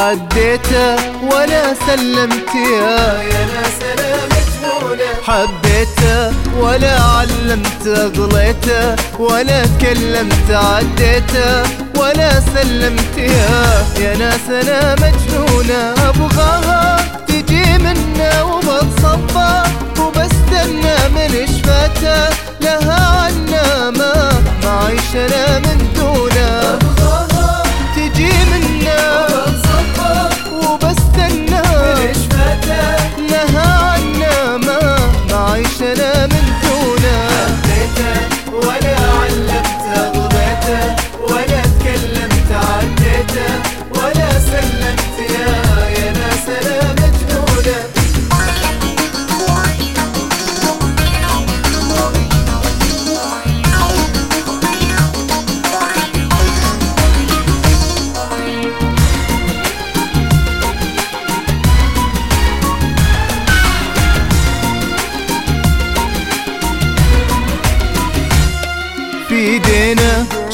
عديته ولا سلمت يا ناس أنا مجنونة حبيته ولا علمت اغليته ولا تكلمت. عديته ولا سلمت يا ناس أنا مجنونة ابغاها تجي منا وبتصفى. وبستنى من شفاته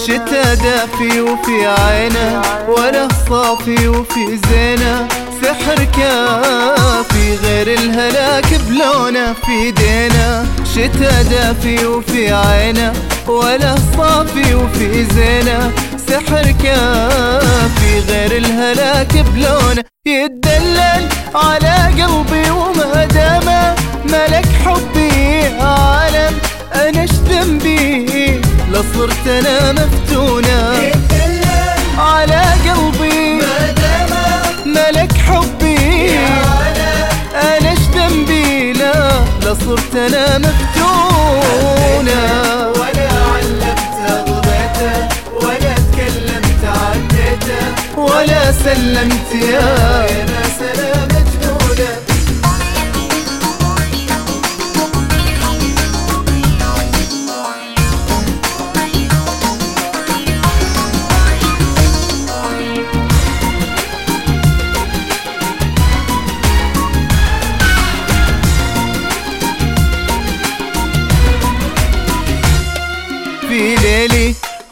شتا دافي وفي عينه ولا صافي وفي زينه. سحر كافي غير الهلاك بلونه في ايدينا شتا دافي وفي عينه ولا صافي وفي زينه. سحر كافي غير الهلاك بلونه. يتدلل على قلبي وما دام ملك حبي عالم أنا إيش ذنبي لصرت أنا مفتونة. يدلل على قلبي. ملك حبي. أنا إيش ذنبي؟ لا لصرت أنا مفتونة. ولا ولا تكلمت ولا سلمت يا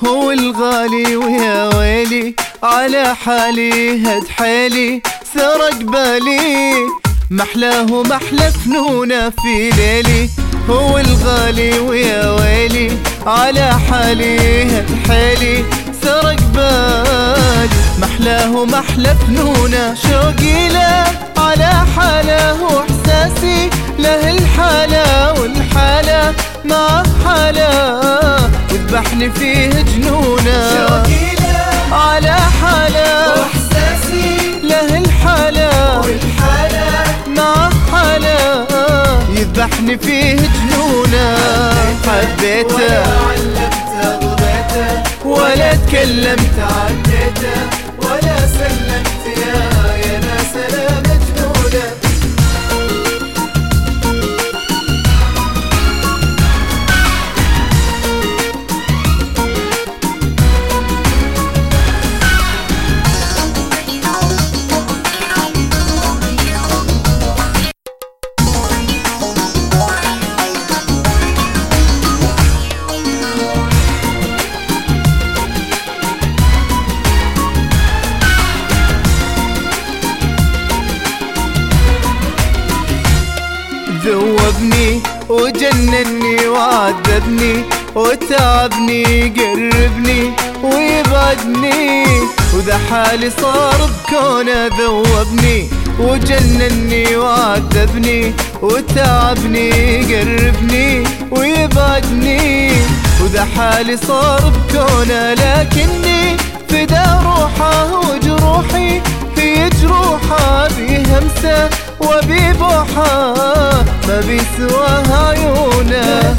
هو الغالي ويا ويلي على حالي هد حيلي سرق بالي. محلاه محلى فنونه في ليلي. هو الغالي ويا ويلي على حالي هد حيلي سرق بالي. محلاه محلى فنونه شوقي له على حاله وإحساسي له الحالة والحالة مع حاله. يذبحني فيه جنونه. على حالة. واحساسي له الحالة. والحالة مع حالة. يذبحني فيه جنونه. حبيته. ولا علمت غضيته ولا تكلمت عديته ذوبني وجنني وعذبني وتعبني قربني ويبعدني وذا حالي صار بكونه ذوبني وجنني وعذبني وتعبني قربني ويبعدني وذا حالي صار بكونه لكني فدا روحه وجروحي هي جروحه بهمسه وببوحه ما بيسواها عيونه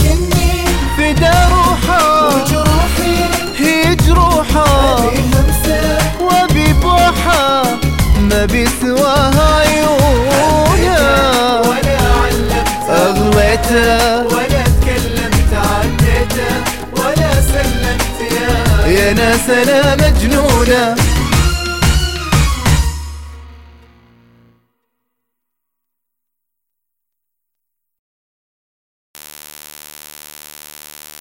فدا روحه وجروحي هي جروحه بهمسة وببوحة ما بيسواها عيونة. اغليته ولا تكلمت عديته ولا سلمت يا يا ناس أنا مجنون